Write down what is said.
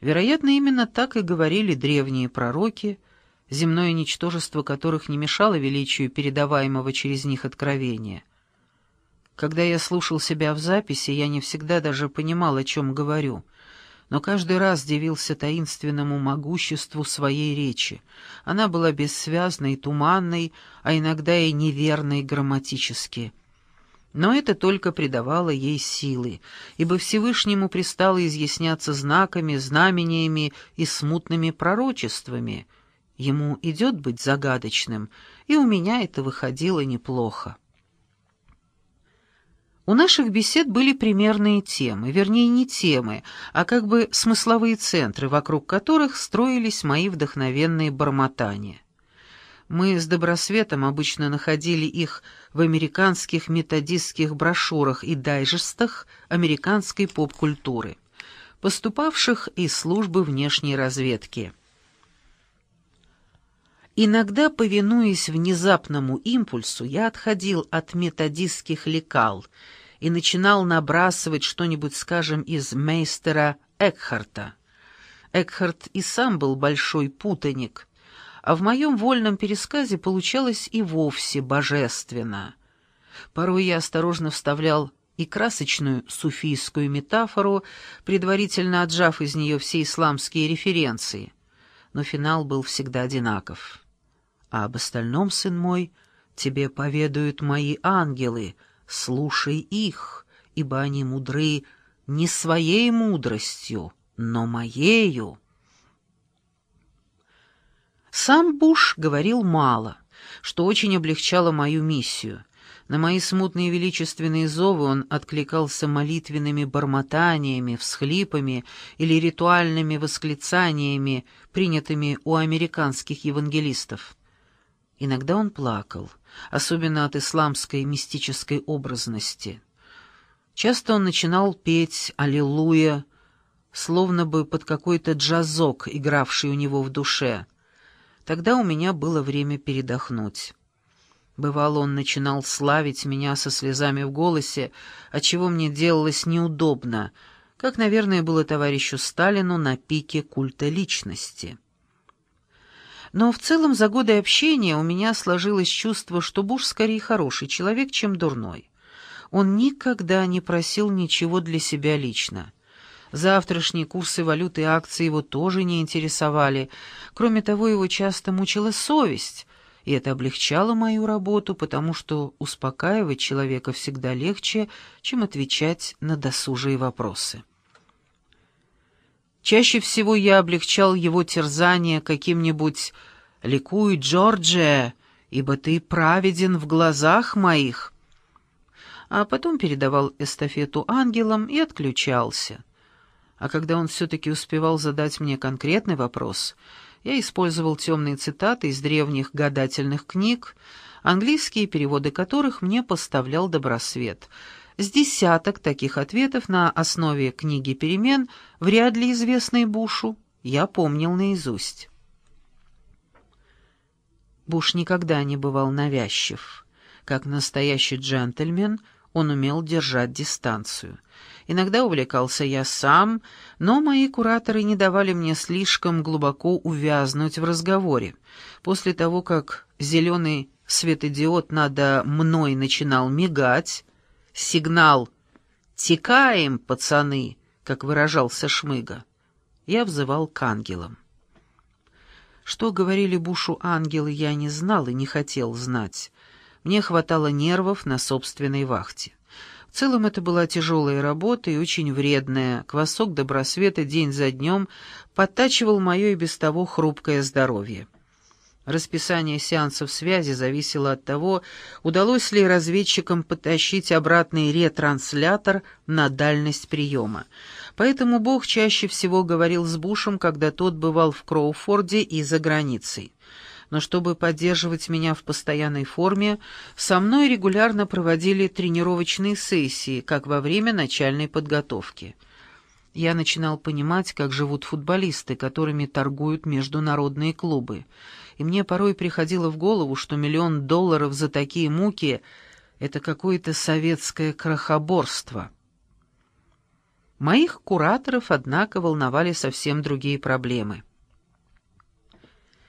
Вероятно, именно так и говорили древние пророки, земное ничтожество которых не мешало величию передаваемого через них откровения. Когда я слушал себя в записи, я не всегда даже понимал, о чем говорю, но каждый раз дивился таинственному могуществу своей речи. Она была бессвязной, туманной, а иногда и неверной грамматически. Но это только придавало ей силы, ибо Всевышнему пристало изъясняться знаками, знамениями и смутными пророчествами. Ему идет быть загадочным, и у меня это выходило неплохо. У наших бесед были примерные темы, вернее, не темы, а как бы смысловые центры, вокруг которых строились мои вдохновенные бормотания. Мы с Добросветом обычно находили их в американских методистских брошюрах и дайджестах американской поп-культуры, поступавших из службы внешней разведки. Иногда, повинуясь внезапному импульсу, я отходил от методистских лекал — и начинал набрасывать что-нибудь, скажем, из мейстера Экхарта. Экхарт и сам был большой путаник, а в моем вольном пересказе получалось и вовсе божественно. Порой я осторожно вставлял и красочную суфийскую метафору, предварительно отжав из нее все исламские референции, но финал был всегда одинаков. А об остальном, сын мой, тебе поведают мои ангелы — слушай их, ибо они мудры не своей мудростью, но моею. Сам Буш говорил мало, что очень облегчало мою миссию. На мои смутные величественные зовы он откликался молитвенными бормотаниями, всхлипами или ритуальными восклицаниями, принятыми у американских евангелистов. Иногда он плакал особенно от исламской мистической образности. Часто он начинал петь «Аллилуйя», словно бы под какой-то джазок, игравший у него в душе. Тогда у меня было время передохнуть. Бывало, он начинал славить меня со слезами в голосе, отчего мне делалось неудобно, как, наверное, было товарищу Сталину на пике культа личности. Но в целом за годы общения у меня сложилось чувство, что Буш скорее хороший человек, чем дурной. Он никогда не просил ничего для себя лично. Завтрашние курсы валюты и акций его тоже не интересовали. Кроме того, его часто мучила совесть, и это облегчало мою работу, потому что успокаивать человека всегда легче, чем отвечать на досужие вопросы. Чаще всего я облегчал его терзание каким-нибудь «Ликуй, Джорджия, ибо ты праведен в глазах моих», а потом передавал эстафету ангелам и отключался. А когда он все-таки успевал задать мне конкретный вопрос, я использовал темные цитаты из древних гадательных книг, английские переводы которых мне поставлял Добросвет — с десяток таких ответов на основе книги «Перемен», вряд ли известной Бушу, я помнил наизусть. Буш никогда не бывал навязчив. Как настоящий джентльмен, он умел держать дистанцию. Иногда увлекался я сам, но мои кураторы не давали мне слишком глубоко увязнуть в разговоре. После того, как зеленый светодиод надо мной начинал мигать, сигнал «Текаем, пацаны», как выражался Шмыга, я взывал к ангелам. Что говорили Бушу ангелы, я не знал и не хотел знать. Мне хватало нервов на собственной вахте. В целом это была тяжелая работа и очень вредная. Квасок добросвета день за днем подтачивал мое и без того хрупкое здоровье. Расписание сеансов связи зависело от того, удалось ли разведчикам потащить обратный ретранслятор на дальность приема. Поэтому Бог чаще всего говорил с Бушем, когда тот бывал в Кроуфорде и за границей. Но чтобы поддерживать меня в постоянной форме, со мной регулярно проводили тренировочные сессии, как во время начальной подготовки. Я начинал понимать, как живут футболисты, которыми торгуют международные клубы и мне порой приходило в голову, что миллион долларов за такие муки — это какое-то советское крохоборство. Моих кураторов, однако, волновали совсем другие проблемы.